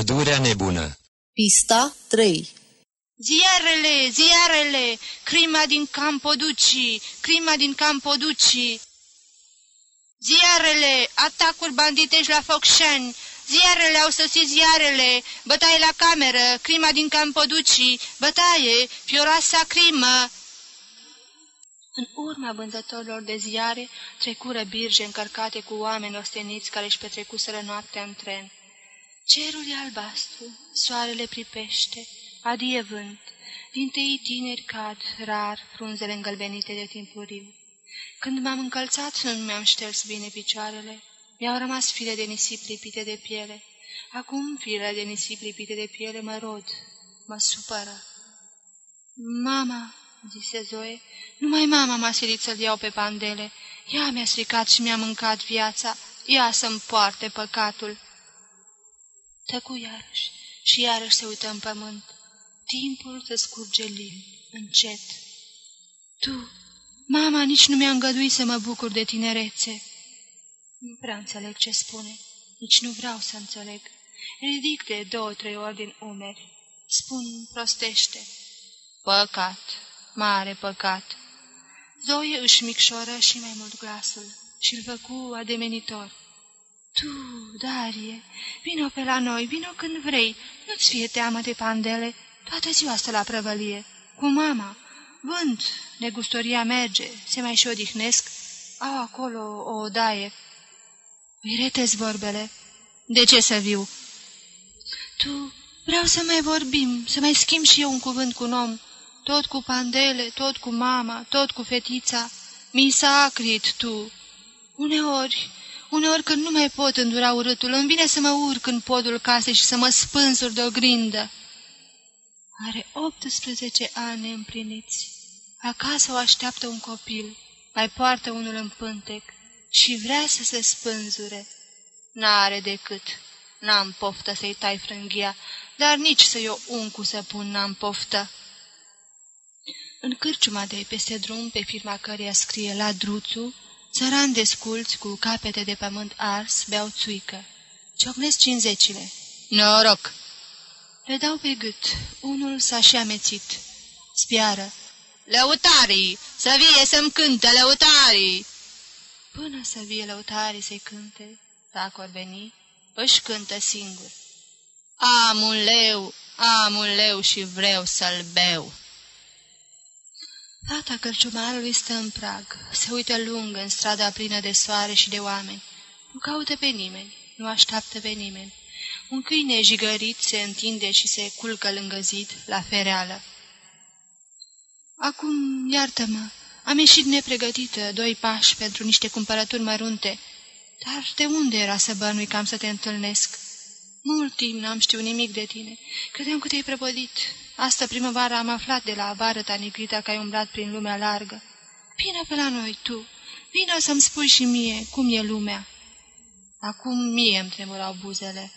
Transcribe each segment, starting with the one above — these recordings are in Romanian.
Pădurea nebună Pista 3 Ziarele, ziarele, crima din Campoduci, crima din Campoduci. Ziarele, atacuri banditești la Focșani, ziarele au sosit ziarele, bătaie la cameră, crima din Campoduci, bătaie, fioroasa crimă. În urma vânzătorilor de ziare trecură birge încărcate cu oameni osteniți care își petrecuseră noaptea în tren. Cerul e albastru, soarele pripește, adie vânt, din tei tineri cad, rar, frunzele îngălbenite de timpuriu. Când m-am încălțat, nu mi-am șters bine picioarele, mi-au rămas file de nisip lipite de piele. Acum filele de nisip lipite de piele mă rod, mă supără. Mama, zise Zoe, numai mama m-a silit să-l iau pe pandele. Ea mi-a stricat și mi-a mâncat viața, ea să-mi poarte păcatul. Tăcu iarăși și iarăși se uită în pământ. Timpul se scurge lin, încet. Tu, mama, nici nu mi-a îngăduit să mă bucur de tinerețe. Nu prea înțeleg ce spune, nici nu vreau să înțeleg. Ridic de două-trei ori din umeri. Spun prostește. Păcat, mare păcat. Zoe își micșoră și mai mult glasul și îl făcu ademenitor. Tu, Darie, vino pe la noi, vino când vrei, nu-ți fie teamă de pandele, toată ziua stă la prăvălie. Cu mama, vânt, negustoria merge, se mai și odihnesc, au acolo o odaie. Îi retezi vorbele. De ce să viu? Tu, vreau să mai vorbim, să mai schimb și eu un cuvânt cu un om, tot cu pandele, tot cu mama, tot cu fetița. Mi s-a acrit tu. Uneori, uneori când nu mai pot îndura urâtul, îmi vine să mă urc în podul casei și să mă spânzur de o grindă. Are 18 ani împliniți. Acasă o așteaptă un copil, mai poartă unul în pântec și vrea să se spânzure. N-are decât, n-am poftă să-i tai frânghia, dar nici să-i o uncu să pun n-am poftă. În cârciuma de peste drum, pe firma căreia scrie la Druțu, țărani desculți cu capete de pământ ars beau țuică. Ciocnesc cincizecile. Noroc! Le dau pe gât. Unul s-a și amețit. Spiară. Lăutarii! Să vie să-mi cânte lăutarii! Până să vie lăutarii să-i cânte, dacă or veni, își cântă singur. Am un leu, am un leu și vreau să-l beu. Fata cărciumarului stă în prag, se uită lung în strada plină de soare și de oameni. Nu caută pe nimeni, nu așteaptă pe nimeni. Un câine jigărit se întinde și se culcă lângă zid, la fereală. Acum, iartă-mă, am ieșit nepregătită, doi pași pentru niște cumpărături mărunte. Dar de unde era să bănui cam să te întâlnesc? Mult timp n-am știut nimic de tine. Credeam că te-ai prăpădit. Asta primăvara am aflat de la bară ta negrita că ai umblat prin lumea largă. Vino pe la noi, tu. Vino să-mi spui și mie cum e lumea. Acum mie îmi tremurau buzele.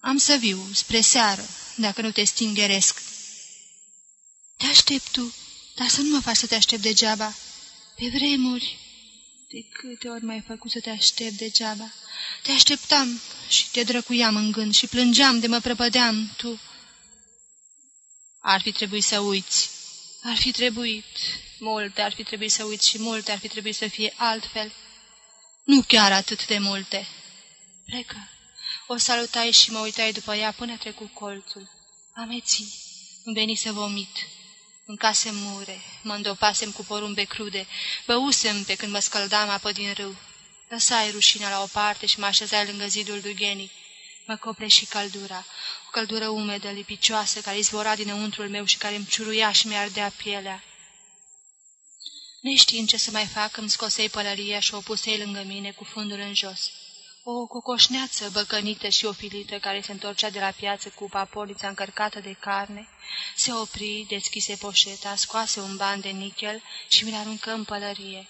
Am să viu, spre seară, dacă nu te stingeresc. Te aștept tu, dar să nu mă faci să te aștept degeaba. Pe vremuri, de câte ori m-ai făcut să te aștept degeaba? Te așteptam și te drăcuiam în gând și plângeam de mă prăpădeam, tu. Ar fi trebuit să uiți. Ar fi trebuit. Multe ar fi trebuit să uiți și multe ar fi trebuit să fie altfel. Nu chiar atât de multe. Plecă. O salutai și mă uitai după ea până trecu colțul. Ameții. Îmi veni să vomit. Mâncasem mure, mă îndopasem cu porumbe crude, băusem pe când mă scăldam apă din râu. Lăsai rușina la o parte și mă așezai lângă zidul dughenii. Mă cople și căldura, o căldură umedă, lipicioasă, care izvora dinăuntrul meu și care îmi ciuruia și mi-ardea pielea. Neștiind ce să mai fac, îmi scosei pălăria și o pusei lângă mine cu fundul în jos. O cocoșneață băcănită și ofilită care se întorcea de la piață cu papolița încărcată de carne, se opri, deschise poșeta, scoase un ban de nichel și mi-l aruncă în pălărie.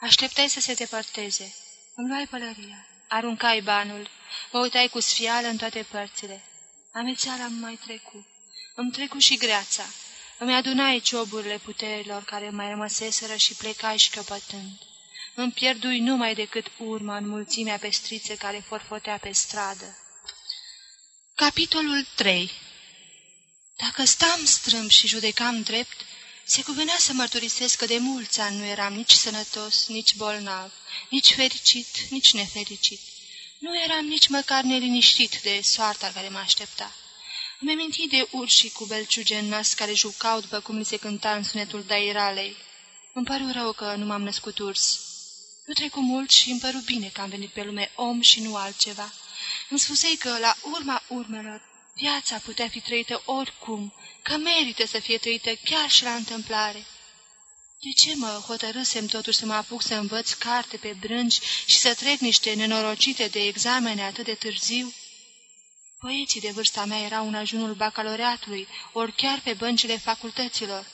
Așteptai să se depărteze. Îmi luai pălăria, aruncai banul, mă uitai cu sfială în toate părțile. Amețeala îmi mai trecu. Îmi trecu și greața. Îmi adunai cioburile puterilor care mai rămăseseră și plecai șchiopătând. Îmi pierdui numai decât urma în mulțimea pestrițe care forfotea pe stradă. Capitolul 3 Dacă stam strâmb și judecam drept, se cuvenea să mărturisesc că de mulți ani nu eram nici sănătos, nici bolnav, nici fericit, nici nefericit. Nu eram nici măcar neliniștit de soarta care mă aștepta. Îmi aminti de urși cu belciuge în nas care jucau după cum li se cânta în sunetul dairalei. Îmi păru rău că nu m-am născut urs. Nu trecu mult și îmi păru bine că am venit pe lume om și nu altceva. Îmi spusei că, la urma urmelor, viața putea fi trăită oricum, că merită să fie trăită chiar și la întâmplare. De ce mă hotărâsem totuși să mă apuc să învăț carte pe brânci și să trec niște nenorocite de examene atât de târziu? Poeții de vârsta mea erau în ajunul bacaloreatului, ori chiar pe băncile facultăților,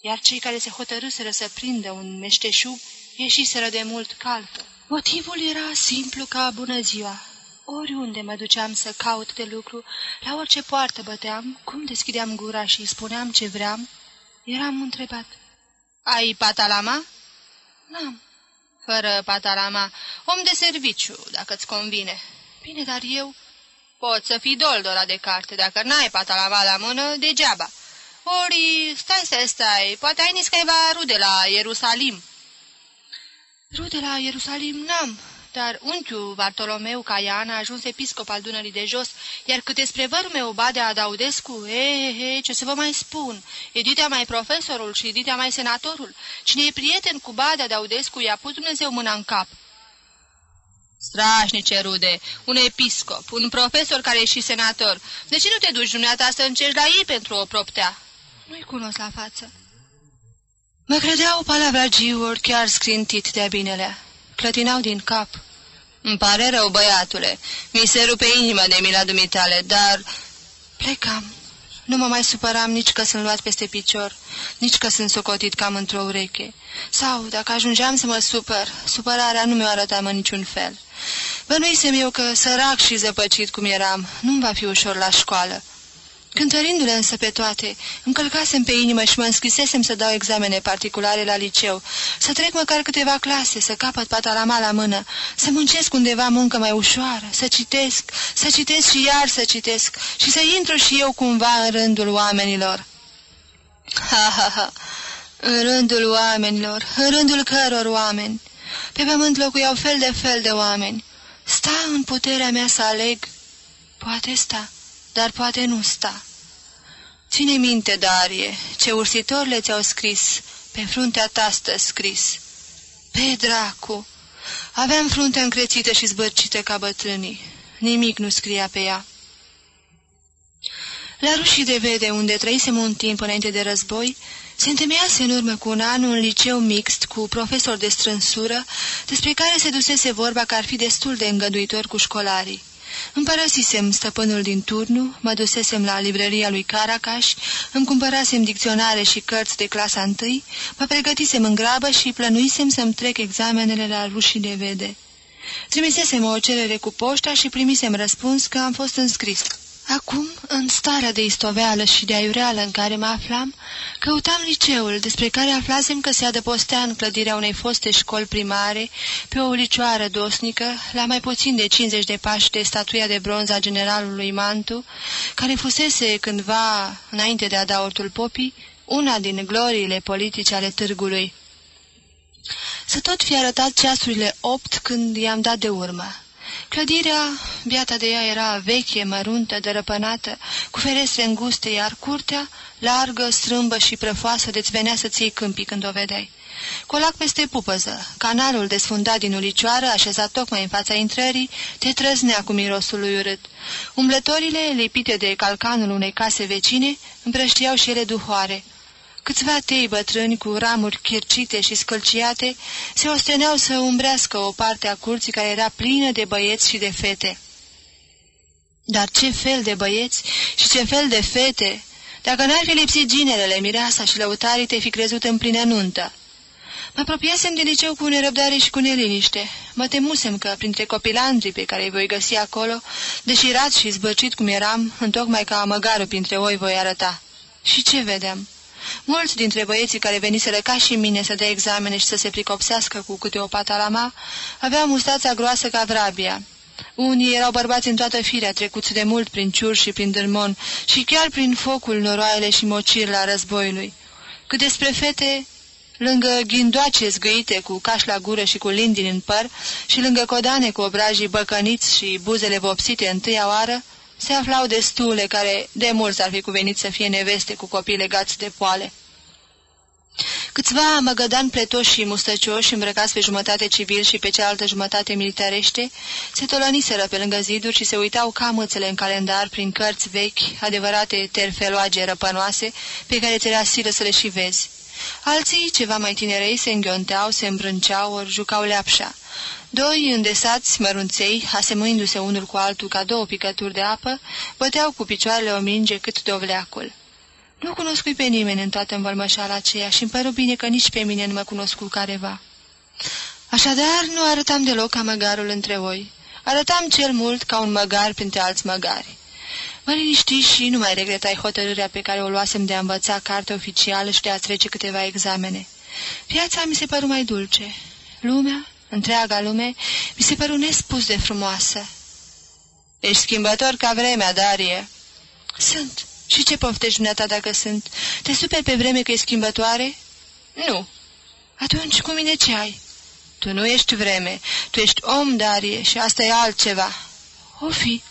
iar cei care se hotărâseră să prindă un meșteșug ieșiseră de mult calcă. Motivul era simplu ca bună ziua. Oriunde mă duceam să caut de lucru, la orice poartă băteam, cum deschideam gura și spuneam ce vreau, eram întrebat. Ai patalama?" N-am." Fără patalama, om de serviciu, dacă-ți convine." Bine, dar eu..." Poți să fii doldora de carte, dacă n-ai patalama la mână, degeaba. Ori, stai, stai, stai, poate ai niscaiva rude la Ierusalim." Rude la Ierusalim n-am, dar unchiul Bartolomeu Caian a ajuns episcop al Dunării de Jos, iar cât despre vărul meu Badea Daudescu, e, e, ce să vă mai spun, Editea mai profesorul și Editea mai senatorul. Cine e prieten cu Badea Daudescu, i-a pus Dumnezeu mâna în cap. Strașnice rude, un episcop, un profesor care e și senator. De ce nu te duci dumneata să încerci la ei pentru o proptea? Nu-i cunosc la față. Mă credeau palavragiuri chiar scrintit de-a binelea. Clătinau din cap. Îmi pare rău, băiatule. Mi se rupe inima de mila dumitale, dar... Plecam. Nu mă mai supăram nici că sunt luat peste picior, nici că sunt socotit cam într-o ureche. Sau, dacă ajungeam să mă supăr, supărarea nu mi-o arătam în niciun fel. Bănuisem eu că, sărac și zăpăcit cum eram, nu-mi va fi ușor la școală. Cântărindu-le însă pe toate, încălcasem pe inimă și mă înscrisesem să dau examene particulare la liceu, să trec măcar câteva clase, să capăt patalama la mână, să muncesc undeva muncă mai ușoară, să citesc, să citesc și iar să citesc și să intru și eu cumva în rândul oamenilor. Ha, ha, ha! În rândul oamenilor, în rândul căror oameni. Pe pământ locuiau fel de fel de oameni. Sta în puterea mea să aleg? Poate sta, dar poate nu sta. Ține minte, Darie, ce le ți-au scris, pe fruntea ta stă scris. Pe dracu! Aveam fruntea încrețită și zbărcită ca bătrânii. Nimic nu scria pe ea. La rușii de vede, unde trăisem un timp înainte de război, se întemeiase în urmă cu un an un liceu mixt cu profesor de strânsură, despre care se dusese vorba că ar fi destul de îngăduitor cu școlarii. Împărăsisem stăpânul din turnu, mă dusesem la librăria lui Caracaș, îmi cumpărasem dicționare și cărți de clasa întâi, mă pregătisem în grabă și plănuisem să-mi trec examenele la rușii de vede. Trimisesem o cerere cu poșta și primisem răspuns că am fost înscris. Acum, în starea de istoveală și de aiureală în care mă aflam, căutam liceul, despre care aflasem că se adăpostea în clădirea unei foste școli primare, pe o ulicioară dosnică, la mai puțin de 50 de pași de statuia de bronz a generalului Mantu, care fusese cândva, înainte de adaortul popii, una din gloriile politice ale târgului. Să tot fi arătat ceasurile opt când i-am dat de urmă. Clădirea, biata de ea, era veche, măruntă, dărăpânată, cu ferestre înguste, iar curtea, largă, strâmbă și prăfoasă, de-ți venea să-ți iei câmpii când o vedeai. Colac peste pupăză, canalul desfundat din ulicioară, așezat tocmai în fața intrării, te trăznea cu mirosul lui urât. Umblătorile, lipite de calcanul unei case vecine, împrăștiau și ele duhoare. Câțiva tei bătrâni cu ramuri chircite și scălciate se osteneau să umbrească o parte a curții care era plină de băieți și de fete. Dar ce fel de băieți și ce fel de fete! Dacă n-ar fi lipsit ginerele, mireasa și lăutarii, te fi crezut în plină nuntă. Mă apropiasem de liceu cu nerăbdare și cu neliniște. Mă temusem că, printre copilandrii pe care îi voi găsi acolo, deșirat și zbăcit cum eram, întocmai ca amăgarul printre oi voi arăta. Și ce vedeam? Mulți dintre băieții care veniseră ca și mine să dea examene și să se pricopsească cu câte o patalama, aveau mustața groasă ca vrabia. Unii erau bărbați în toată firea, trecuți de mult prin ciur și prin dârmon și chiar prin focul, noroaiele și mocirile a războiului. Cât despre fete, lângă ghindoace zgâite cu caș la gură și cu lindini în păr și lângă codane cu obrajii băcăniți și buzele vopsite întâia oară, se aflau destule care de mult ar fi cuvenit să fie neveste cu copii legați de poale. Câțiva măgădani pletoși și mustăcioși, îmbrăcați pe jumătate civil și pe cealaltă jumătate militarește, se tolăniseră pe lângă ziduri și se uitau ca mâțele în calendar prin cărți vechi, adevărate terfeloage răpănoase, pe care ți le asilă să le și vezi. Alții, ceva mai tinerei, se înghionteau, se îmbrânceau, ori jucau leapșa. Doi îndesați mărunței, asemăindu-se unul cu altul ca două picături de apă, băteau cu picioarele o minge cât dovleacul. Nu cunoscui pe nimeni în toată învălmășala aceea și îmi păru bine că nici pe mine nu mă cunosc cu careva. Așadar, nu arătam deloc ca măgarul între voi. Arătam cel mult ca un măgar printre alți măgari. Mă liniști și nu mai regretai hotărârea pe care o luasem de a învăța carte oficială și de a trece câteva examene. Viața mi se păru mai dulce. Lumea, întreaga lume, mi se păru nespus de frumoasă. Ești schimbător ca vremea, Darie. Sunt. Și ce poftești dumneata dacă sunt? Te super pe vreme că e schimbătoare? Nu. Atunci cu mine ce ai? Tu nu ești vreme, tu ești om, Darie, și asta e altceva. O fi.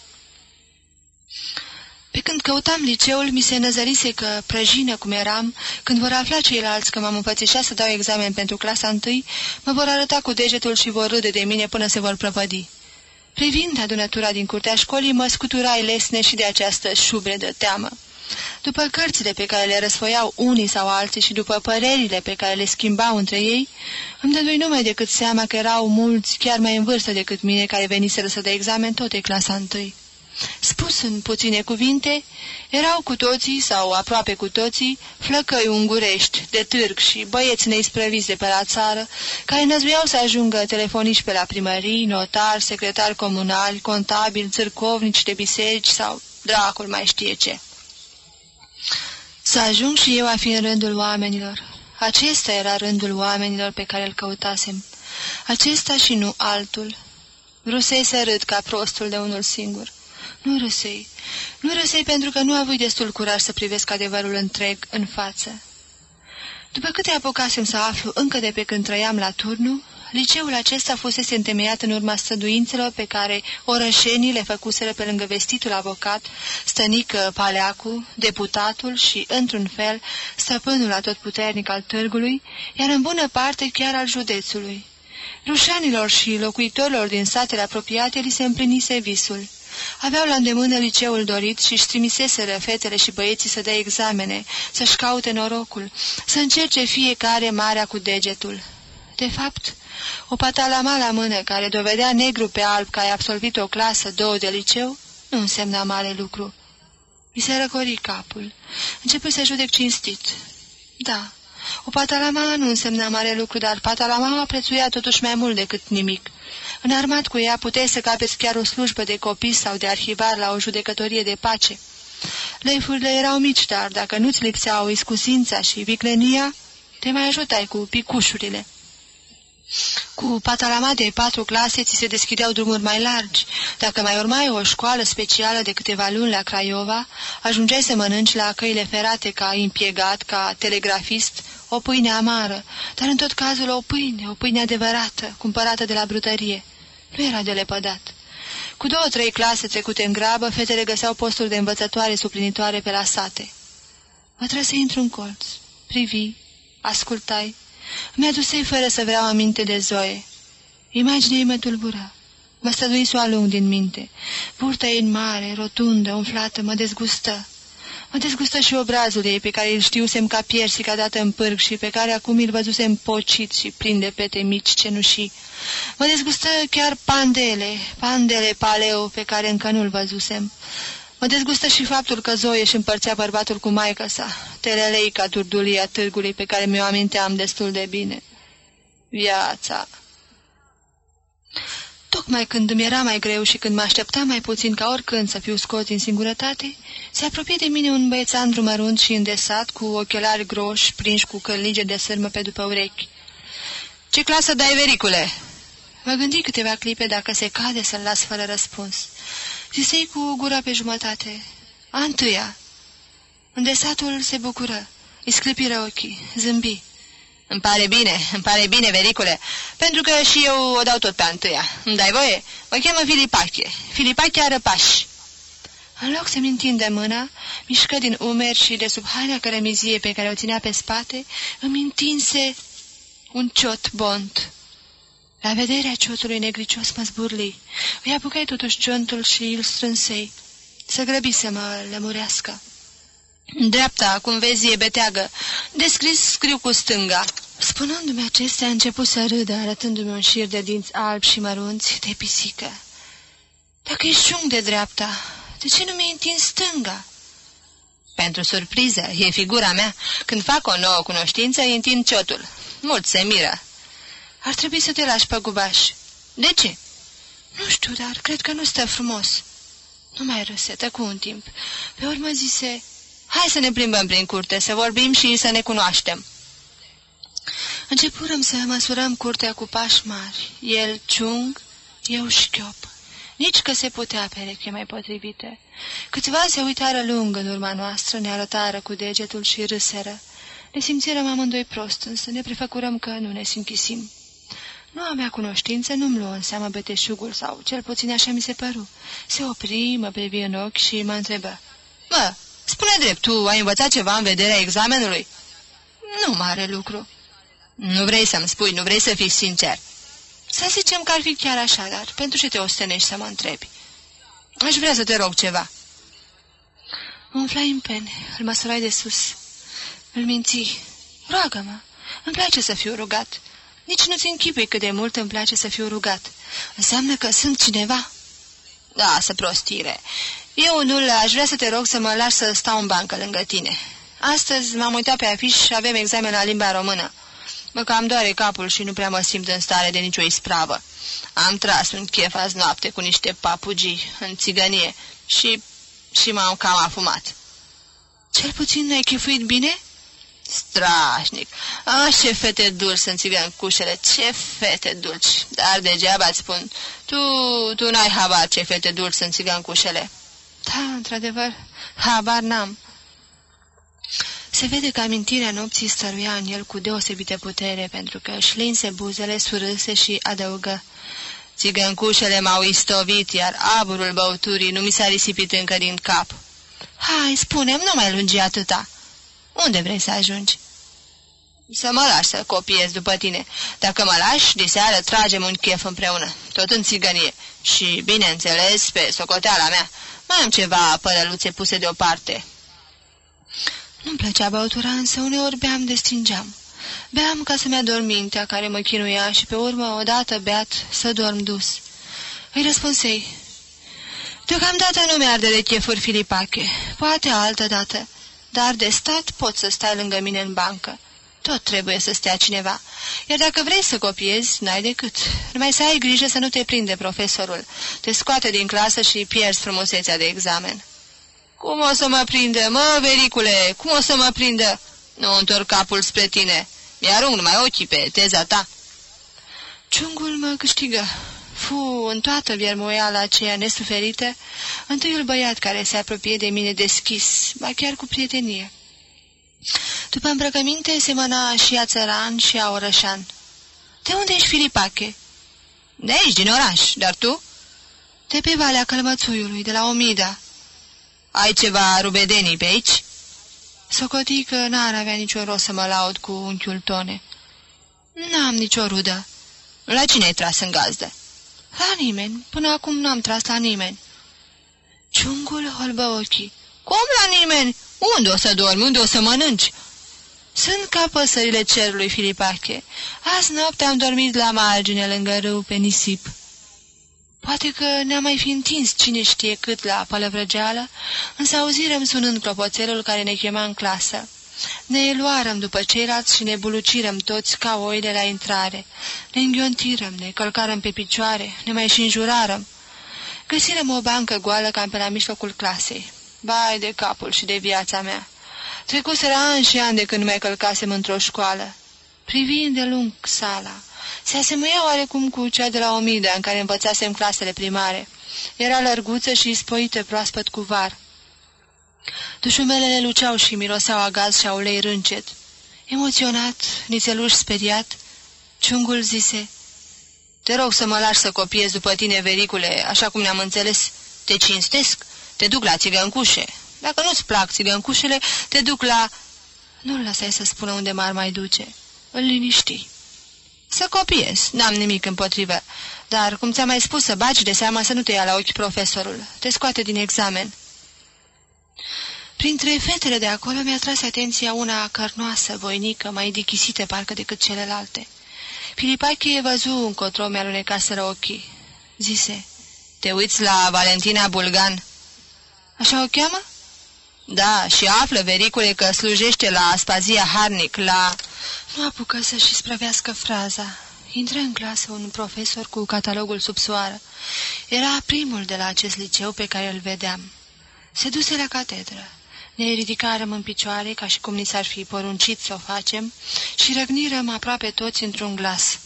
Pe când căutam liceul, mi se năzărise că, prăjină cum eram, când vor afla ceilalți că m-am împățișat să dau examen pentru clasa întâi, mă vor arăta cu degetul și vor râde de mine până se vor prăpădi. Privind adunătura din curtea școlii, mă scuturai lesne și de această șubre de teamă. După cărțile pe care le răsfoiau unii sau alții și după părerile pe care le schimbau între ei, îmi dădui numai decât seama că erau mulți, chiar mai în vârstă decât mine, care veniseră să dea examen tot de clasa întâi. Spus în puține cuvinte, erau cu toții, sau aproape cu toții, flăcăi ungurești, de târg și băieți neisprăviți de pe la țară, care năzduiau să ajungă telefoniști pe la primării, notari, secretari comunali, contabili, țârcovnici de biserici sau dracul mai știe ce. Să ajung și eu a fi în rândul oamenilor. Acesta era rândul oamenilor pe care îl căutasem. Acesta și nu altul. Rusei să râd ca prostul de unul singur. Nu râsei. Nu râsei pentru că nu avui destul curaj să privesc adevărul întreg în față. După câte apucasem să aflu încă de pe când trăiam la turnu, liceul acesta fusese întemeiat în urma străduințelor pe care orășenii le făcuseră pe lângă vestitul avocat, stănică Paleacu, deputatul și, într-un fel, stăpânul atotputernic al târgului, iar în bună parte chiar al județului. Rușanilor și locuitorilor din satele apropiate li se împlinise visul. Aveau la îndemână liceul dorit și-și trimiseseră fetele și băieții să dea examene, să-și caute norocul, să încerce fiecare marea cu degetul. De fapt, o patalama la mână care dovedea negru pe alb că ai absolvit o clasă, două de liceu, nu însemna mare lucru. Mi se răcori capul. Începe să judec cinstit. Da, o patalama nu însemna mare lucru, dar patalama prețuia totuși mai mult decât nimic. Înarmat cu ea puteai să capeți chiar o slujbă de copii sau de arhivar la o judecătorie de pace. Leifurile erau mici, dar dacă nu-ți lipseau iscusința și viclenia, te mai ajutai cu picușurile. Cu patalama de patru clase ți se deschideau drumuri mai largi. Dacă mai urmai o școală specială de câteva luni la Craiova, ajungeai să mănânci la căile ferate ca impiegat, ca telegrafist, o pâine amară, dar în tot cazul o pâine, o pâine adevărată, cumpărată de la brutărie. Nu era de lepădat. Cu două-trei clase trecute în grabă, fetele găseau posturi de învățătoare suplinitoare pe la sate. Mă trebuie să intru în colț. Privi, ascultai, mi-adusei fără să vreau aminte de Zoe. Imaginea ei mă tulbura. Mă stădui să o alung din minte. Burta ei mare, rotundă, umflată, mă dezgustă. Mă dezgustă și obrazul ei, pe care îl știusem ca piersica dată în pârg și pe care acum îl văzusem pocit și plin de pete mici cenușii. Mă dezgustă chiar pandele, pandele paleo, pe care încă nu-l văzusem. Mă dezgustă și faptul că Zoe își împărțea bărbatul cu maica sa, teleleica durdulia târgului pe care mi-o aminteam destul de bine. Viața... Tocmai când îmi era mai greu și când mă așteptam mai puțin ca oricând să fiu scos din singurătate, se apropie de mine un băiețandru mărunt și îndesat, cu ochelari groși, prinși cu călige de sârmă pe după urechi. Ce clasă dai, vericule?" Mă gândi câteva clipe dacă se cade să-l las fără răspuns. Zisei cu gura pe jumătate. A întâia. Îndesatul se bucură. Îi sclipiră ochii, zâmbi. Îmi pare bine, îmi pare bine, vericule, pentru că și eu o dau tot pe întâia. Îmi dai voie? Mă cheamă Filipache. Filipache Arăpaș. În loc să-mi întinde mâna, mișcă din umeri și de sub haina cărămizie pe care o ținea pe spate, îmi întinse un ciot bont. La vederea ciotului negricios mă zburli. Îi apucai totuși ciontul și îl strânsei. Să grăbi să mă lămurească. Dreapta, cum vezi, e beteagă. Descris scriu cu stânga. Spunându-mi acestea, a început să râdă, arătându-mi un șir de dinți albi și mărunți de pisică. Dacă ești șung de dreapta, de ce nu mi-ai întins stânga? Pentru surpriză, e figura mea. Când fac o nouă cunoștință, îi întind ciotul. Mult se miră. Ar trebui să te lași pe gubaș. De ce? Nu știu, dar cred că nu stă frumos. Nu mai răsetă cu un timp. Pe urmă zise, hai să ne plimbăm prin curte, să vorbim și să ne cunoaștem. Începurăm să măsurăm curtea cu pași mari. El ciung, eu șchiop. Nici că se putea pereche mai potrivite. Câțiva se uitară lung în urma noastră, ne arătară cu degetul și râseră. Ne simțirăm amândoi prost, însă ne prefăcurăm că nu ne simchisim. Noua mea cunoștință nu-mi luă în seamă beteșugul sau cel puțin așa mi se păru. Se opri, mă privi în ochi și mă întrebă. Mă, spune drept, tu ai învățat ceva în vederea examenului? Nu mare lucru. Nu vrei să-mi spui, nu vrei să fii sincer. Să zicem că ar fi chiar așa, dar pentru ce te ostenești să mă întrebi? Aș vrea să te rog ceva. Umflai în pene, îl măsurai de sus. Îl minți. Roagă-mă. Îmi place să fiu rugat. Nici nu-ți închipui cât de mult îmi place să fiu rugat. Înseamnă că sunt cineva? Da, să prostire. Eu nu aș vrea să te rog să mă lași să stau în bancă lângă tine. Astăzi m-am uitat pe afiș și avem examen la limba română. Mă cam doare capul și nu prea mă simt în stare de nicio ispravă. Am tras un chef azi noapte cu niște papugii în țigănie și, și m-am cam afumat. Cel puțin ai chefuit bine?" Strașnic! A, ce fete dulci sunt cușele, ce fete dulci! Dar degeaba îți spun, tu, tu n-ai habar ce fete dulci sunt cușele. Da, într-adevăr, habar n-am. Se vede că amintirea nopții stăruia în el cu deosebită putere, pentru că își linse buzele, surâse și adăugă. Țigăncușele m-au istovit, iar aburul băuturii nu mi s-a risipit încă din cap. Hai, spunem, nu mai lungi atâta. Unde vrei să ajungi? Să mă lași să copiez după tine. Dacă mă lași, de seară tragem un chef împreună, tot în țigănie. Și, bineînțeles, pe socoteala mea, mai am ceva părăluțe puse deoparte. Nu-mi plăcea băutura, însă uneori beam de stingeam. Beam ca să-mi adorm mintea care mă chinuia și pe urmă, odată beat, să dorm dus. Îi răspunsei. Deocamdată nu mi-arde de chefuri, Filipache. Poate altă dată. Dar de stat pot să stai lângă mine în bancă. Tot trebuie să stea cineva. Iar dacă vrei să copiezi, n-ai decât. Numai să ai grijă să nu te prinde profesorul. Te scoate din clasă și pierzi frumusețea de examen. Cum o să mă prindă, mă, vericule? Cum o să mă prindă? Nu întorc capul spre tine. Mi-arunc numai ochii pe teza ta. Ciungul mă câștigă. Fu în toată viermoiala aceea nesuferită, întâiul băiat care se apropie de mine deschis, ba chiar cu prietenie. După îmbrăcăminte semăna și a țăran și a orășan. De unde ești, Filipache?" De aici, din oraș, dar tu?" De pe Valea Călmățuiului, de la Omida." Ai ceva rubedenii pe aici?" Socotii că n-ar avea niciun rost să mă laud cu unchiul Tone." N-am nicio rudă." La cine ai tras în gazdă?" La nimeni. Până acum n-am tras la nimeni." Ciungul holbă ochii. Cum la nimeni? Unde o să dormi? Unde o să mănânci?" Sunt ca păsările cerului, Filipache. Azi noapte am dormit la margine, lângă râu, pe nisip." Poate că ne-a mai fi întins cine știe cât la pălăvrăgeală, însă auzirăm sunând clopoțelul care ne chema în clasă. Ne luarăm după ceilalți și ne bulucirăm toți ca oile la intrare. Ne înghiontirăm, ne călcarăm pe picioare, ne mai și înjurarăm. Găsirăm o bancă goală cam pe la mijlocul clasei. Bai de capul și de viața mea! Trecuseră ani și ani de când mai călcasem într-o școală. Privind de lung sala, Se asemuia oarecum cu cea de la Omida, în care învățasem clasele primare. Era lărguță și spoită proaspăt cu var. Dușumelele luceau și miroseau a gaz și a ulei râncet. Emoționat, nițeluș speriat, ciungul zise, Te rog să mă lași să copiez după tine, vericule, așa cum ne-am înțeles. Te cinstesc, te duc la țigăncușe. Dacă nu-ți plac țigăncușele, te duc la... Nu-l lăsai să spună unde m-ar mai duce. Îl liniști. Să copiez, n-am nimic împotrivă. Dar, cum ți-am mai spus, să bagi de seama să nu te ia la ochi profesorul. Te scoate din examen. Printre fetele de acolo mi-a tras atenția una cărnoasă, voinică, mai dichisită parcă decât celelalte. Filipache văzu încotro mi-alunecaseră ochii. Zise, te uiți la Valentina Bulgan?" Așa o cheamă?" Da, și află, vericule, că slujește la Aspazia Harnic, la... Nu apucă să-și sprăvească fraza. Intră în clasă un profesor cu catalogul sub soară. Era primul de la acest liceu pe care îl vedeam. Se duse la catedră. Ne ridicarăm în picioare, ca și cum ni s-ar fi poruncit să o facem, și răgnirăm aproape toți într-un glas.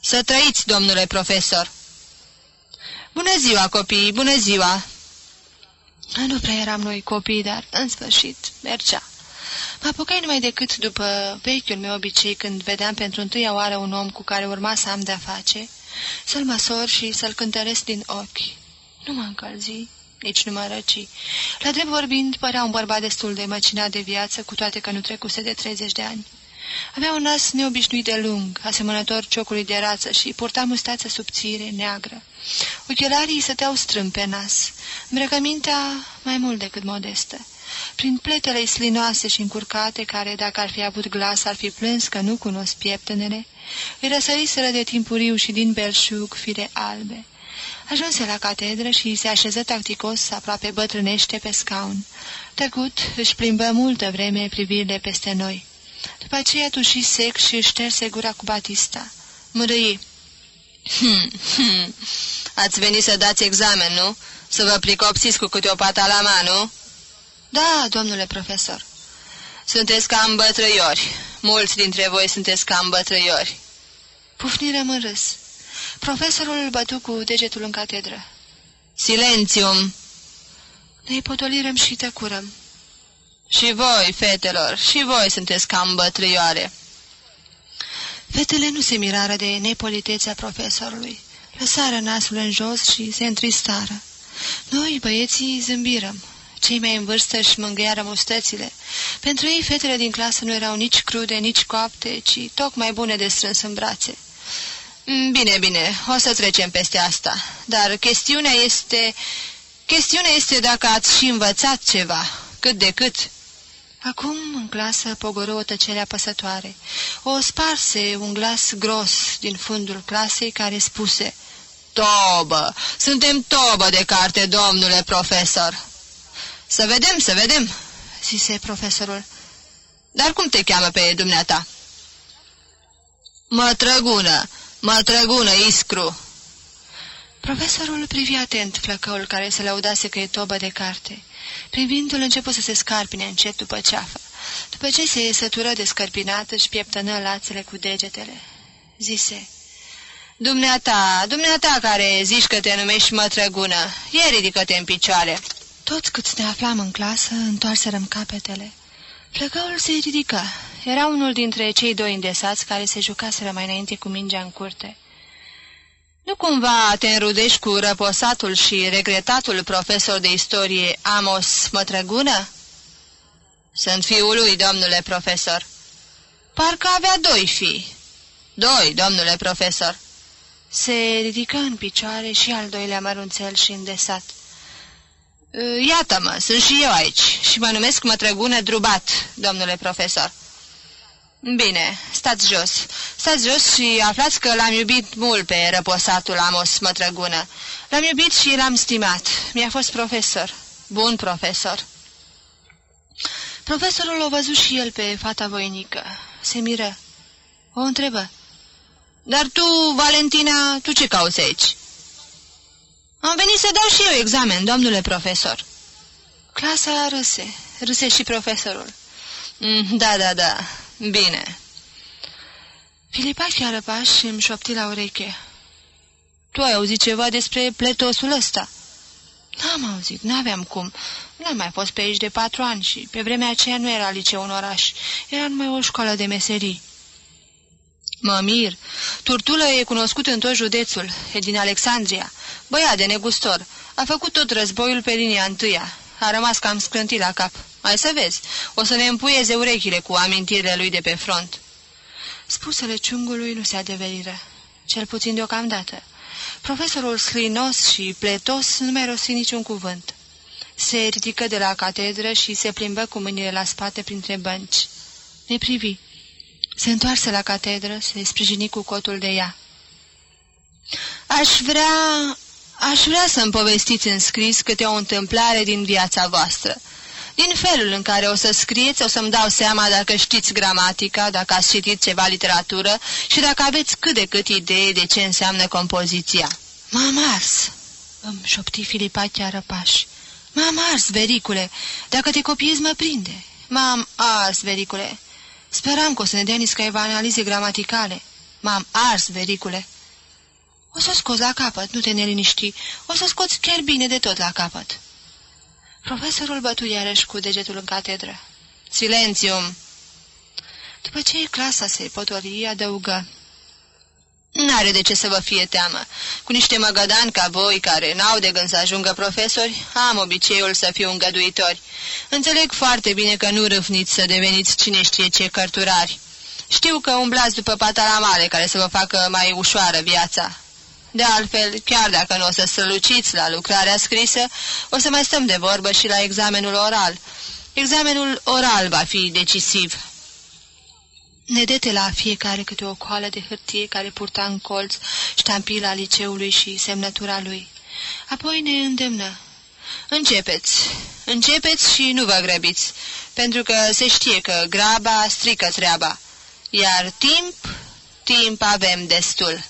Să trăiți, domnule profesor! Bună ziua, copii, bună ziua! Nu prea eram noi copii, dar, în sfârșit, mergea. Mă apucai numai decât după vechiul meu obicei când vedeam pentru întâia oară un om cu care urma să am de-a face, să-l măsor și să-l cântăresc din ochi. Nu mă încălzi, nici nu mă răci. La drept vorbind, părea un bărbat destul de măcinat de viață, cu toate că nu trecuse de 30 de ani. Avea un nas neobișnuit de lung, asemănător ciocului de rață și purta mustață subțire, neagră. Ochelarii stăteau strâmb pe nas, îmbrăcămintea mai mult decât modestă. Prin pletele slinoase și încurcate, care, dacă ar fi avut glas, ar fi plâns că nu cunosc pieptenele, îi răsăriseră de timpuriu și din belșug fire albe. Ajunse la catedră și se așeză tacticos aproape bătrânește pe scaun. Tăcut își plimbă multă vreme privirile peste noi. După aceea tuși sec și șterse gura cu Batista. Mărâi. Hmm, hmm. Ați venit să dați examen, nu? Să vă plicopsiți cu câte o patalama, nu? Da, domnule profesor. Sunteți cam bătrăiori. Mulți dintre voi sunteți cam bătrăiori. Pufnirăm în râs. Profesorul îl bătu cu degetul în catedră. Silențium! Ne potolirăm și tăcurăm. Și voi, fetelor, și voi sunteți cam bătrioare. Fetele nu se mirară de nepolitețea profesorului. Lăsară nasul în jos și se întristară. Noi, băieții, zâmbirăm. Cei mai în vârstă își mângâiară mustățile. Pentru ei, fetele din clasă nu erau nici crude, nici coapte, ci tocmai bune de strâns în brațe. Mm, bine, bine, o să trecem peste asta. Dar chestiunea este... Chestiunea este dacă ați și învățat ceva, cât de cât. Acum, în clasă, pogoră o tăcere apăsătoare. O sparse un glas gros din fundul clasei care spuse Tobă! Suntem tobă de carte, domnule profesor!" Să vedem, să vedem!" zise profesorul. Dar cum te cheamă pe dumneata?" Mătrăgună, mătrăgună, iscru!" Profesorul privi atent flăcăul care se lăudase că e tobă de carte. Privindu-l început să se scarpine încet după ceafă. După ce se sătură de scărpinat, își pieptănă lațele cu degetele. Zise, Dumneata, dumneata care zici că te numești mătrăgună, ia ridică-te în picioare." Toți cât ne aflam în clasă, întoarserăm capetele. Flăcăul se ridică. Era unul dintre cei doi îndesați care se jucaseră mai înainte cu mingea în curte. Nu cumva te înrudești cu răposatul și regretatul profesor de istorie Amos Mătrăgună? Sunt fiul lui, domnule profesor. Parcă avea doi fii. Doi, domnule profesor. Se ridică în picioare și al doilea mărunțel și îndesat. Iată-mă, sunt și eu aici și mă numesc Mătrăgună Drubat, domnule profesor. Bine, stați jos. Stați jos și aflați că l-am iubit mult pe răposatul Amos Mătrăgună. L-am iubit și l-am stimat. Mi-a fost profesor. Bun profesor. Profesorul o văzut și el pe fata voinică. Se miră. O întrebă. Dar tu, Valentina, tu ce cauți aici?" Am venit să dau și eu examen, domnule profesor." Clasa râse. Râse și profesorul. Mm, da, da, da. Bine." Filipa chiar pași îmi șopti la ureche. Tu ai auzit ceva despre pletosul ăsta?" N-am auzit, n-aveam cum. N-am mai fost pe aici de patru ani și pe vremea aceea nu era liceu în oraș. Era numai o școală de meserii. Mă mir. Turtulă e cunoscut în tot județul. E din Alexandria. Băiat de negustor. A făcut tot războiul pe linia întâia. A rămas cam scrântit la cap. Hai să vezi. O să ne împuieze urechile cu amintirile lui de pe front. Spusele ciungului nu se adeveriră. Cel puțin deocamdată. Profesorul slinos și pletos nu mai rosti niciun cuvânt. Se ridică de la catedră și se plimbă cu mâinile la spate printre bănci. Ne privi. Se întoarse la catedră, se sprijini cu cotul de ea. Aș vrea... aș vrea să-mi povestiți în scris câte o întâmplare din viața voastră. Din felul în care o să scrieți, o să-mi dau seama dacă știți gramatica, dacă ați citit ceva literatură și dacă aveți cât de cât idee de ce înseamnă compoziția. M-am ars, îmi șopti Filipa chiar răpași. M-am ars, vericule. Dacă te copiezi, mă prinde. M-am ars, vericule. Speram că o să ne dea niscaiva analize gramaticale. M-am ars, vericule. O să scoți la capăt, nu te neliniști. O să scoți chiar bine de tot la capăt. Profesorul bătu iarăși cu degetul în catedră. Silențium! După ce clasa se potoli, adăugă. N-are de ce să vă fie teamă. Cu niște măgădani ca voi, care n-au de gând să ajungă profesori, am obiceiul să fiu îngăduitori. Înțeleg foarte bine că nu râvniți să deveniți cine știe ce cărturari. Știu că umblați după patalamale care să vă facă mai ușoară viața. De altfel, chiar dacă nu o să străluciți la lucrarea scrisă, o să mai stăm de vorbă și la examenul oral. Examenul oral va fi decisiv. Ne dete la fiecare câte o coală de hârtie care purta în colț ștampila liceului și semnătura lui. Apoi ne îndemnă. Începeți, începeți și nu vă grăbiți, pentru că se știe că graba strică treaba, iar timp, timp avem destul.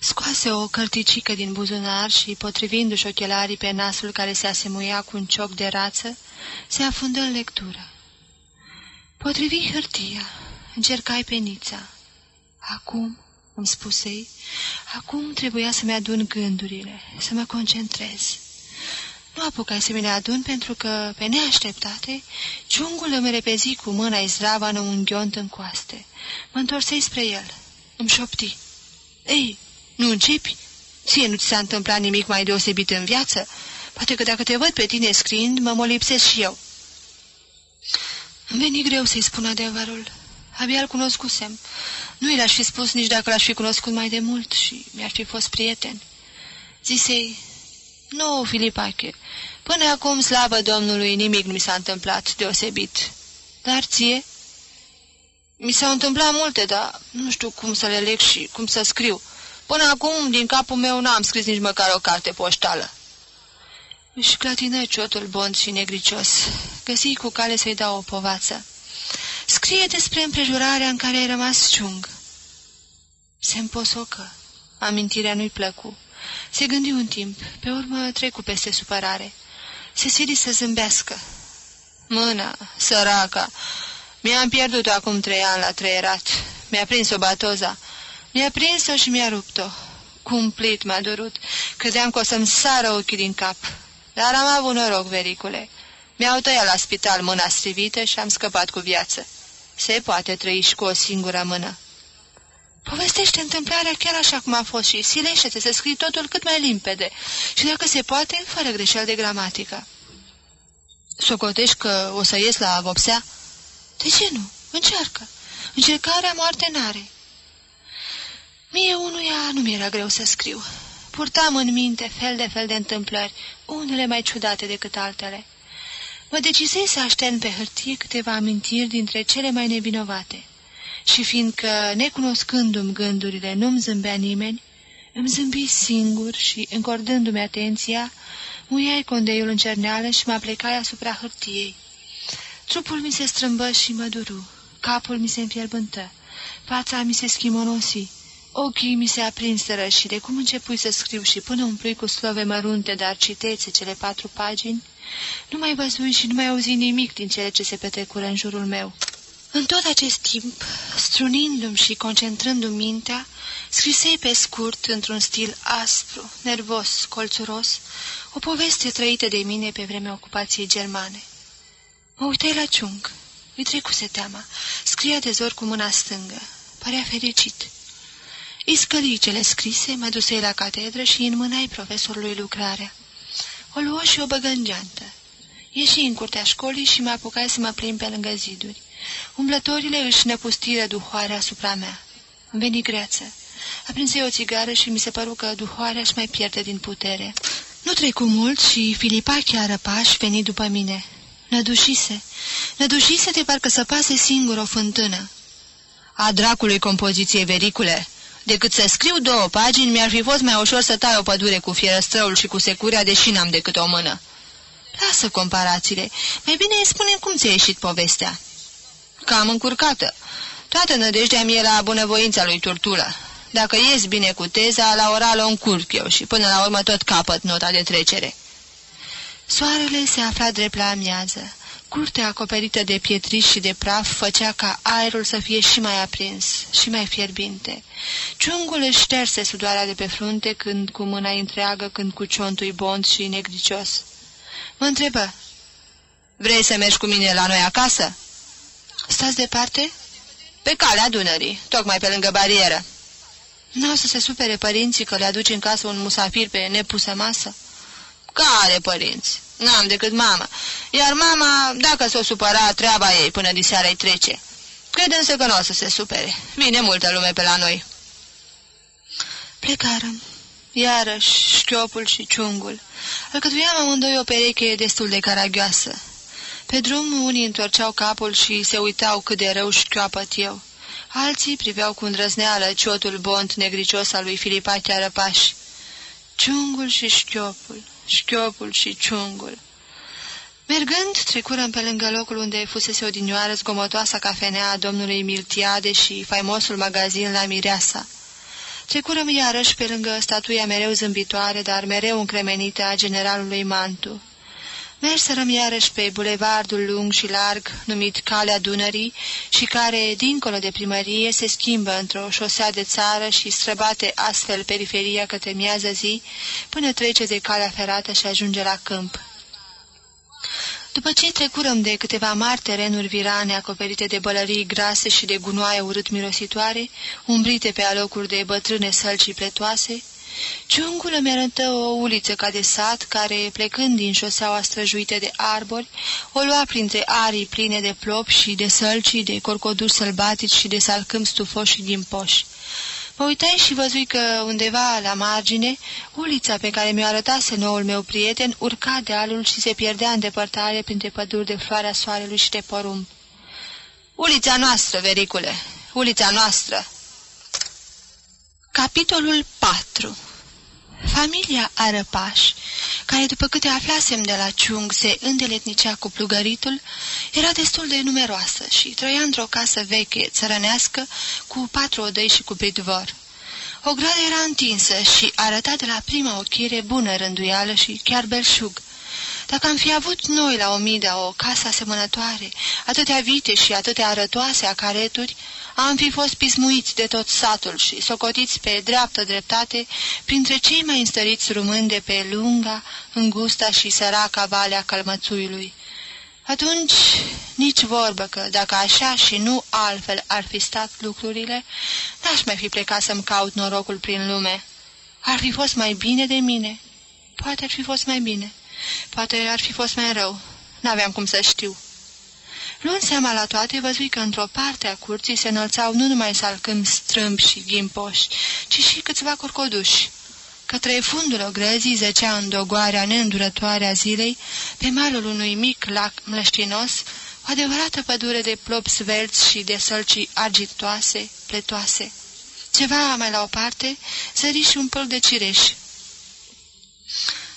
Scoase o cărticică din buzunar și, potrivindu-și ochelarii pe nasul care se asemuia cu un cioc de rață, se afundă în lectură. Potrivi hârtia, încercai penița. Acum, îmi spusei, acum trebuia să-mi adun gândurile, să mă concentrez. Nu apucai să mi le adun pentru că, pe neașteptate, ciungul îmi repezi cu mâna izravă în un ghiont în coaste. Mă întorsei spre el. Îmi șopti. Ei, nu începi? Ție nu ți s-a întâmplat nimic mai deosebit în viață? Poate că dacă te văd pe tine scriind, mă molipsesc și eu. Îmi veni greu să-i spun adevărul. Abia îl cunoscusem. Nu i-l-aș fi spus nici dacă l-aș fi cunoscut mai de mult și mi-ar fi fost prieten. Zisei, nu, Filipache, până acum, slavă Domnului, nimic nu mi s-a întâmplat deosebit. Dar ție? Mi s-au întâmplat multe, dar nu știu cum să le leg și cum să scriu. Până acum, din capul meu, n-am scris nici măcar o carte poștală. Își clatină ciotul bond și negricios. Găsi cu cale să-i dau o povață. Scrie despre împrejurarea în care ai rămas ciung. Se împosocă. Amintirea nu-i plăcu. Se gândi un timp, pe urmă trecu peste supărare. Se sili să zâmbească. Mâna, săraca, mi-am pierdut acum trei ani la treierat. Mi-a prins-o batoza. Mi-a prins-o și mi-a rupt-o. Cumplit m-a durut. Credeam că o să-mi sară ochii din cap. Dar am avut noroc, vericule. Mi-au tăiat la spital mâna strivită și am scăpat cu viață. Se poate trăi și cu o singură mână. Povestește întâmplarea chiar așa cum a fost și silește-te să scrii totul cât mai limpede și dacă se poate, fără greșel de gramatică. Socotești că o să ies la vopsea? De ce nu? Încearcă. Încercarea moarte n-are. Mie unuia nu mi-era greu să scriu. Purtam în minte fel de fel de întâmplări, unele mai ciudate decât altele. Mă decisei să aștern pe hârtie câteva amintiri dintre cele mai nevinovate. Și fiindcă, necunoscându-mi gândurile, nu-mi zâmbea nimeni, îmi zâmbi singur și, încordându-mi atenția, muiai condeiul în cerneală și mă plecai asupra hârtiei. Trupul mi se strâmbă și mă duru, capul mi se înfierbântă, fața mi se schimonosi, Ochii mi se aprinseră și de cum începui să scriu și până umplui cu slove mărunte, dar citețe cele patru pagini, nu mai văzui și nu mai auzi nimic din cele ce se petrecură în jurul meu. În tot acest timp, strunindu-mi și concentrându-mi mintea, scrisei pe scurt, într-un stil aspru, nervos, colțuros, o poveste trăită de mine pe vremea ocupației germane. Mă uitai la ciung. Îi trecuse teama. Scria de zor cu mâna stângă. Părea fericit. Îi scălii cele scrise, mă dusei la catedră și înmânai profesorului lucrarea. O luă și o băgă în geantă. Ieși în curtea școlii și mă apucai să mă plimb pe lângă ziduri. Umblătorile își năpustiră duhoarea asupra mea. Îmi veni greață. Aprinsei o țigară și mi se păru că duhoarea își mai pierde din putere. Nu trecu mult și Filipa chiar pași veni după mine. Nădușise. Nădușise de parcă să pase singur o fântână. A dracului compoziției vericule! Decât să scriu două pagini, mi-ar fi fost mai ușor să tai o pădure cu fierăstrăul și cu securea, deși n-am decât o mână. Lasă comparațiile. Mai bine îi spune cum ți-a ieșit povestea. Cam încurcată. Toată nădejdea mie la bunăvoința lui Turtulă. Dacă ies bine cu teza, la oral o încurc eu și până la urmă tot capăt nota de trecere. Soarele se afla drept la amiază. Curtea acoperită de pietriș și de praf făcea ca aerul să fie și mai aprins și mai fierbinte. Ciungul își șterse sudoarea de pe frunte când cu mâna întreagă, când cu ciontui bond și negricios. Mă întrebă, vrei să mergi cu mine la noi acasă? Stați departe? Pe calea Dunării, tocmai pe lângă barieră. Nu o să se supere părinții că le aduce în casă un musafir pe nepusă masă? Care părinți? N-am decât mama. Iar mama, dacă s-o supăra, treaba ei până diseară-i trece. Cred însă că nu o să se supere. Vine multă lume pe la noi. Plecarăm. Iarăși, șchiopul și ciungul. Alcătuiam amândoi o pereche destul de caragioasă. Pe drum, unii întorceau capul și se uitau cât de rău șchioapăt eu. Alții priveau cu îndrăzneală ciotul bont negricios al lui Filipache Arăpaș. Ciungul și șchiopul, șchiopul și ciungul. Mergând, trecurăm pe lângă locul unde fusese odinioară zgomotoasa cafenea a domnului Miltiade și faimosul magazin la Mireasa. Trecurăm iarăși pe lângă statuia mereu zâmbitoare, dar mereu încremenită a generalului Mantu. Merserăm iarăși pe bulevardul lung și larg, numit Calea Dunării, și care, dincolo de primărie, se schimbă într-o șosea de țară și străbate astfel periferia către miază zi, până trece de calea ferată și ajunge la câmp. După ce trecurăm de câteva mari terenuri virane acoperite de bălării grase și de gunoaie urât mirositoare, umbrite pe alocuri de bătrâne sălci pletoase, Ciungul îmi arătă o uliță ca de sat, care, plecând din șoseaua străjuită de arbori, o lua printre arii pline de plop și de sălci, de corcoduri sălbatici și de salcâm stufoși și din poși. Mă uitai și văzui că, undeva la margine, ulița pe care mi-o arătase noul meu prieten urca dealul și se pierdea în depărtare printre păduri de floarea soarelui și de porumb. Ulița noastră, vericule, ulița noastră! Capitolul 4 Familia Arăpaș, care după câte aflasem de la Ciung se îndeletnicea cu plugăritul, era destul de numeroasă și trăia într-o casă veche, țărănească, cu patru odăi și cu pridvor. O gradă era întinsă și arăta de la prima ochire bună rânduială și chiar belșug. Dacă am fi avut noi la Omida o casă asemănătoare, atâtea vite și atâtea arătoase acareturi, am fi fost pismuiți de tot satul și socotiți pe dreaptă dreptate printre cei mai înstăriți români de pe lunga, îngusta și săraca valea Călmățuiului. Atunci, nici vorbă că, dacă așa și nu altfel ar fi stat lucrurile, n-aș mai fi plecat să-mi caut norocul prin lume. Ar fi fost mai bine de mine. Poate ar fi fost mai bine. Poate ar fi fost mai rău. N-aveam cum să știu. Luând seama la toate, văzui că într-o parte a curții se înălțau nu numai salcâmi strâmbi și ghimpoși, ci și câțiva corcoduși. Către fundul ogrăzii zăcea în dogoarea neîndurătoare a zilei, pe malul unui mic lac mlăștinos, o adevărată pădure de plop svelți și de sălci argitoase, pletoase. Ceva mai la o parte, sări și un păl de cireș,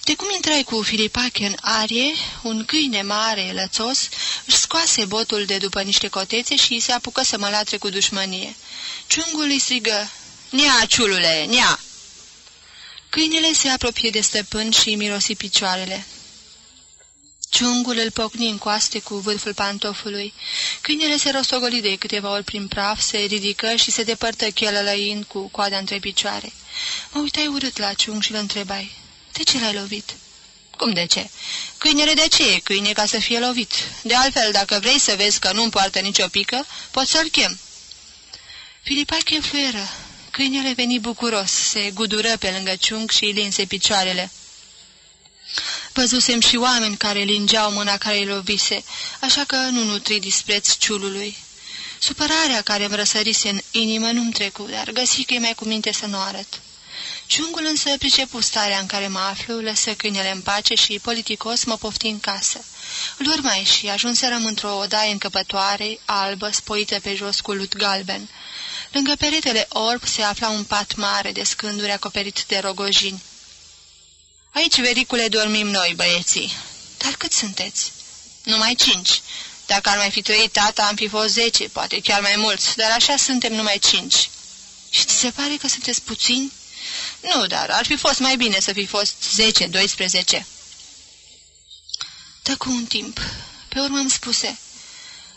de cum intrai cu Filipache în arie, un câine mare, lățos, își scoase botul de după niște cotețe și se apucă să mă latre cu dușmănie. Ciungul îi strigă, Nia, ciulule, nia! Câinele se apropie de stăpân și mirosi picioarele. Ciungul îl pocni în coaste cu vârful pantofului. Câinele se rostogoli de câteva ori prin praf, se ridică și se depărtă chelălăind cu coada între picioare. Mă uitai urât la ciung și îl întrebai. De ce l-ai lovit?" Cum de ce? Câinele de ce e câine ca să fie lovit? De altfel, dacă vrei să vezi că nu-mi poartă nicio pică, poți să-l chem." Filipache fluieră. Câinele veni bucuros, se gudură pe lângă ciung și îi linse picioarele. Văzusem și oameni care lingeau mâna care îi lovise, așa că nu nutri dispreț ciulului. Supărarea care îmi răsărise în inimă nu-mi trecu, dar găsi că e mai cu minte să nu arăt. Ciungul însă pricepu starea în care mă aflu, lăsă câinele în pace și, politicos, mă pofti în casă. Îl urmai și ajunserăm într-o odaie încăpătoare, albă, spoită pe jos cu lut galben. Lângă peretele orb se afla un pat mare de scânduri acoperit de rogojini. Aici, vericule, dormim noi, băieții. Dar cât sunteți? Numai cinci. Dacă ar mai fi trăit tata, am fi fost zece, poate chiar mai mulți, dar așa suntem numai cinci. Și ți se pare că sunteți puțini? Nu, dar ar fi fost mai bine să fi fost zece, doisprezece. Tăcu un timp. Pe urmă îmi spuse.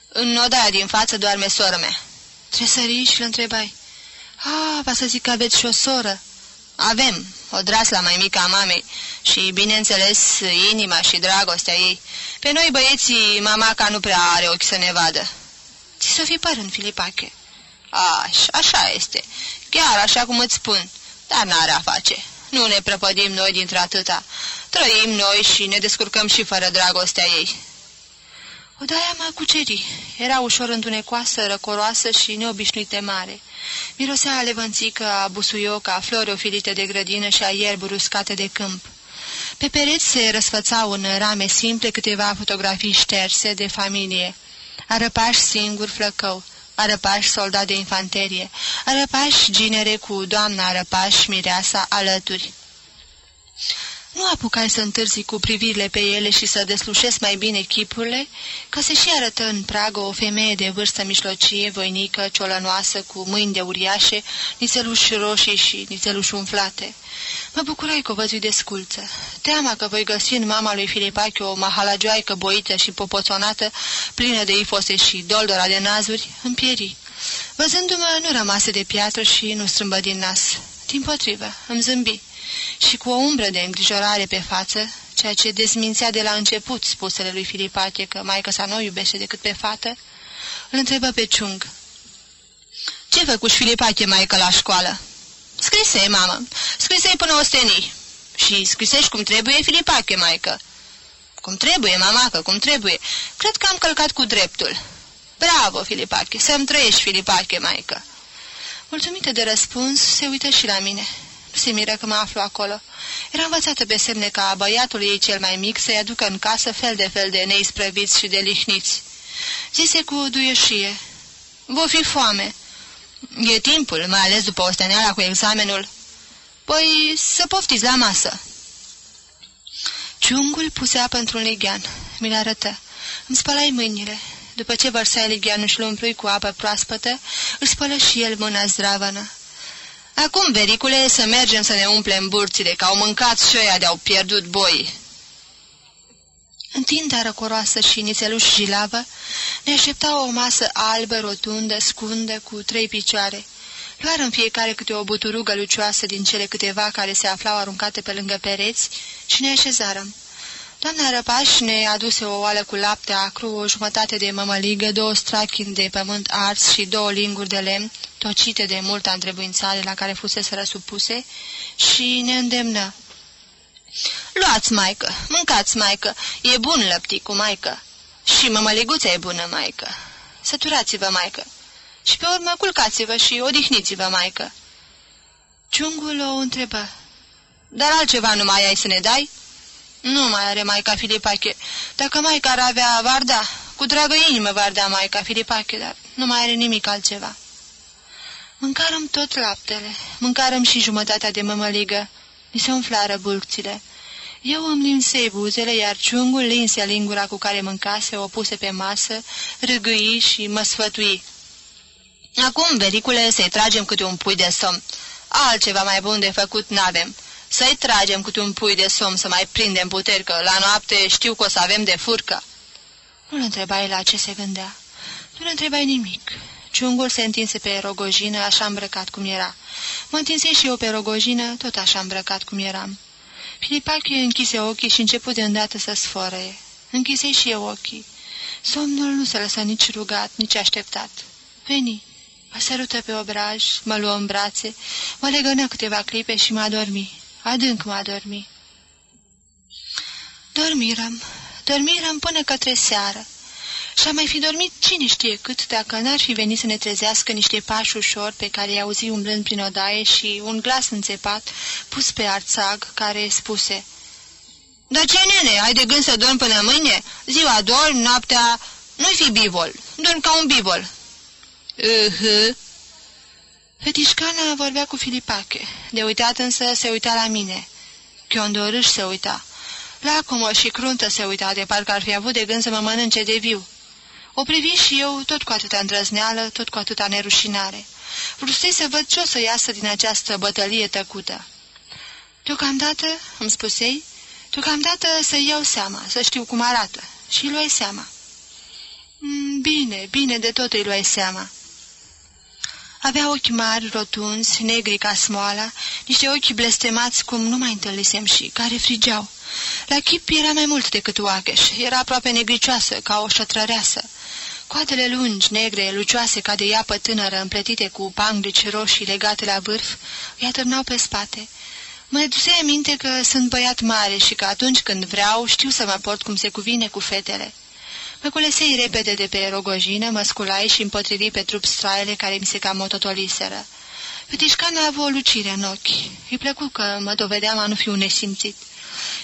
În odaia din față doarme sora mea. Tresării și îl întrebai. A, va să zic că aveți și o soră. Avem, o drasla mai mică a mamei și, bineînțeles, inima și dragostea ei. Pe noi, băieții, mamaca nu prea are ochi să ne vadă. Ți s-o fi părând, Filipache. Aș, așa este, chiar așa cum îți spun, dar n-are a face. Nu ne prăpădim noi dintre atâta. Trăim noi și ne descurcăm și fără dragostea ei. Odaia mă cuceri. Era ușor întunecoasă, răcoroasă și neobișnuit de mare. Mirosea a levănțică, a busuioc, a flori ofilite de grădină și a ierbi uscate de câmp. Pe pereți se răsfățau în rame simple câteva fotografii șterse de familie. Arăpaș singur flăcău, arăpaș soldat de infanterie, arăpaș ginere cu doamna arăpaș mireasa alături. Nu apucai să întârzi cu privirile pe ele și să deslușesc mai bine chipurile, că se și arătă în pragă o femeie de vârstă mijlocie, voinică, ciolănoasă, cu mâini de uriașe, nițeluși roșii și nițeluși umflate. Mă bucurai că o văzui de sculță. Teama că voi găsi în mama lui Filipache o mahalagioaică boită și popoțonată, plină de ifose și doldora de nazuri, îmi pieri. Văzându-mă, nu rămase de piatră și nu strâmbă din nas. Din potrivă, îmi zâmbi și cu o umbră de îngrijorare pe față, ceea ce dezmințea de la început spusele lui Filipache că maica sa nu iubește decât pe fată, îl întrebă pe Ciung. Ce făcuși Filipache, maică, la școală?" Scrise, mamă, scrise până ostenii. Și scrisești cum trebuie, Filipache, maică." Cum trebuie, mamacă, cum trebuie. Cred că am călcat cu dreptul." Bravo, Filipache, să-mi trăiești, Filipache, maică." Mulțumită de răspuns, se uită și la mine se miră că mă aflu acolo. Era învățată pe semne ca băiatul ei cel mai mic să-i aducă în casă fel de fel de neisprăviți și de lihniți. Zise cu duieșie, Vă fi foame." E timpul, mai ales după osteneala cu examenul." Păi să poftiți la masă." Ciungul puse apă într-un lighean. Mi-l arătă. Îmi spălai mâinile. După ce vărsai ligheanul și-l umplui cu apă proaspătă, îl spălă și el mâna zdravănă. Acum, vericule, să mergem să ne umplem burțile, că au mâncat și ăia de-au pierdut boi. Întinda răcoroasă și nițeluș jilavă, ne aștepta o masă albă, rotundă, scundă, cu trei picioare. în fiecare câte o buturugă lucioasă din cele câteva care se aflau aruncate pe lângă pereți și ne așezarăm. Doamna Răpaș ne aduse o oală cu lapte acru, o jumătate de mămăligă, două strachini de pământ ars și două linguri de lemn, tocite de multă întrebuințare la care fusese răsupuse, și ne îndemnă. Luați, maică, mâncați, maică, e bun lăpticul, maică. Și mămăliguța e bună, maică. Săturați-vă, maică. Și pe urmă culcați-vă și odihniți-vă, maică. Ciungul o întrebă. Dar altceva nu mai ai să ne dai?" Nu mai are Maica Filipache. Dacă Maica ar avea Varda, cu dragă inimă Varda Maica Filipache, dar nu mai are nimic altceva. Mâncarăm tot laptele, mâncarăm și jumătatea de mămăligă. Mi se umflară bulcțile. Eu îmi linsei buzele, iar ciungul linse lingura cu care mâncase, o puse pe masă, râgâi și mă sfătui. Acum, vericule, să-i tragem câte un pui de somn. Altceva mai bun de făcut n-avem. Să-i tragem câte un pui de somn să mai prindem puteri, că la noapte știu că o să avem de furcă." Nu-l întrebai la ce se gândea. Nu întrebai nimic. Ciungul se întinse pe rogojină, așa îmbrăcat cum era. Mă întinse și eu pe rogojină, tot așa îmbrăcat cum eram. Filipache închise ochii și început de îndată să sfărăie. Închise și eu ochii. Somnul nu se lăsă nici rugat, nici așteptat. Veni, mă sărută pe obraj, mă luă în brațe, mă legănă câteva clipe și m-a dormi. Adânc m-a dormi. Dormirăm, dormirăm până către seară. Și a mai fi dormit cine știe cât dacă n-ar fi venit să ne trezească niște pași ușor pe care i auzi umblând prin odaie și un glas înțepat pus pe arțag care spuse Dar ce, nene, ai de gând să dormi până mâine? Ziua dormi, noaptea... Nu-i fi bivol, dormi ca un bivol." Uh-huh. Fetișcana vorbea cu Filipache. De uitat însă se uita la mine. Chiondorâș se uita. Lacomă și cruntă se uita de parcă ar fi avut de gând să mă mănânce de viu. O privi și eu tot cu atâta îndrăzneală, tot cu atâta nerușinare. Vrusei să văd ce o să iasă din această bătălie tăcută. Deocamdată, îmi spusei, deocamdată să iau seama, să știu cum arată. Și luai seama. Mm, bine, bine, de tot îi luai seama. Avea ochi mari, rotunzi, negri ca smoala, niște ochi blestemați cum nu mai întâlnisem și care frigeau. La chip era mai mult decât oacheș, era aproape negricioasă, ca o șătrăreasă. Coatele lungi, negre, lucioase ca de iapă tânără, împletite cu panglici roșii legate la vârf, îi atârnau pe spate. Mă dusei minte că sunt băiat mare și că atunci când vreau știu să mă port cum se cuvine cu fetele. Mă culesei repede de pe rogojină, mă sculai și împotrivi pe trup straile care mi se cam mototoliseră. Fetișcana a avut o lucire în ochi. Îi plăcu că mă dovedeam a nu fi un nesimțit.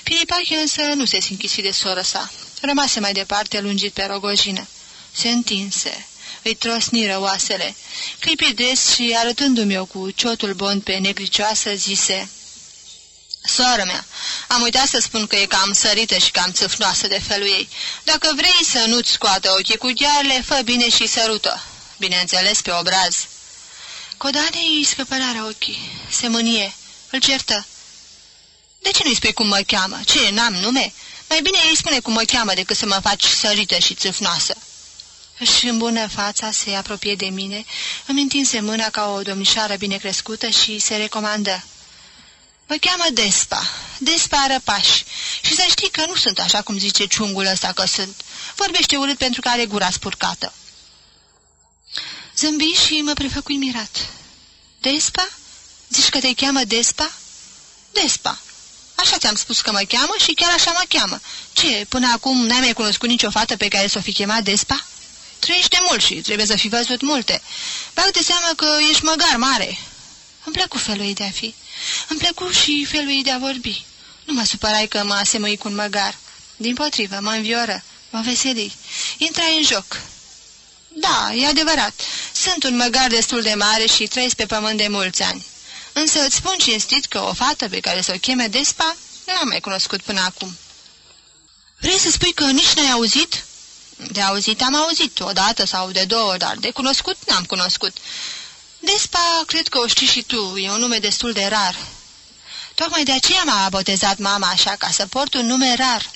Piripache însă nu se sinchisi de soră sa. Rămase mai departe lungit pe rogojină. Se întinse. Îi trosniră oasele. Clipi des și, arătându-mi eu cu ciotul bond pe negricioasă, zise... Soară mea, am uitat să spun că e cam sărită și cam țâfnoasă de felul ei. Dacă vrei să nu-ți scoată ochii cu ghearele, fă bine și sărută. Bineînțeles, pe obraz. Codanei îi scăpălară ochii. Se mânie. Îl certă. De ce nu-i spui cum mă cheamă? Ce, n-am nume? Mai bine îi spune cum mă cheamă decât să mă faci sărită și țâfnoasă. Își îmbună fața, se apropie de mine, îmi întinse mâna ca o domnișoară bine crescută și se recomandă. Mă cheamă Despa, Despa Răpaș, și să știi că nu sunt așa cum zice ciungul ăsta că sunt. Vorbește urât pentru că are gura spurcată. Zâmbi și mă prefăcui mirat. Despa? Zici că te cheamă Despa? Despa. Așa ți-am spus că mă cheamă și chiar așa mă cheamă. Ce, până acum n-ai mai cunoscut nicio fată pe care să o fi chemat Despa? Trăiește mult și trebuie să fi văzut multe. Bag de seamă că ești măgar mare. Îmi plăcu felul ei de a fi. Îmi plăcu și felul ei de a vorbi. Nu mă supărai că mă asemăi cu un măgar. Din potrivă, mă învioră, mă veseli. Intra în joc. Da, e adevărat. Sunt un măgar destul de mare și trăiesc pe pământ de mulți ani. Însă îți spun cinstit că o fată pe care să o cheme Despa n-am mai cunoscut până acum. Vrei să spui că nici n-ai auzit?" De auzit am auzit, o dată sau de două, dar de cunoscut n-am cunoscut. Despa, cred că o știi și tu, e un nume destul de rar. Tocmai de aceea m-a botezat mama așa, ca să port un nume rar.